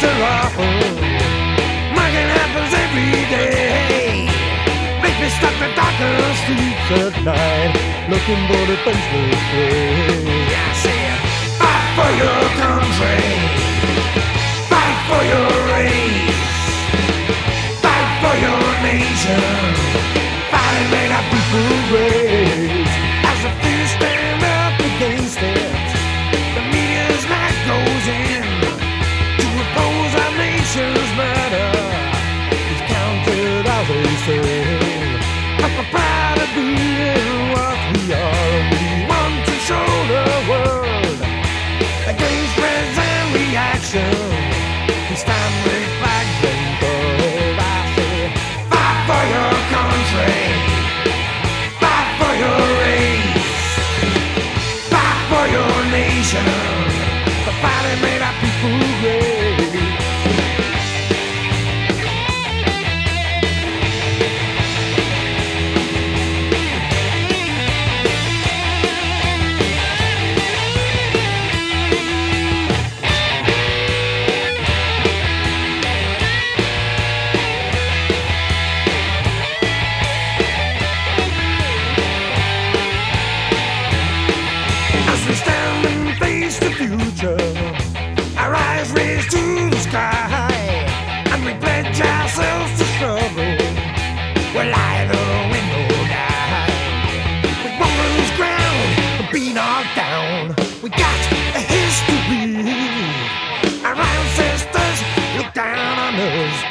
after all. Mugging happens every day. Make me stuck in darker streets at night, looking for the faceless prey. I said, fight for your country, fight for your race, fight for your nation, fight and make our people raise. As the few stand up against it. Nation. And face the future, our eyes raised to the sky, and we pledge ourselves to struggle. We'll either win or die. We won't lose ground or be knocked down. We got a history. Our ancestors look down on us.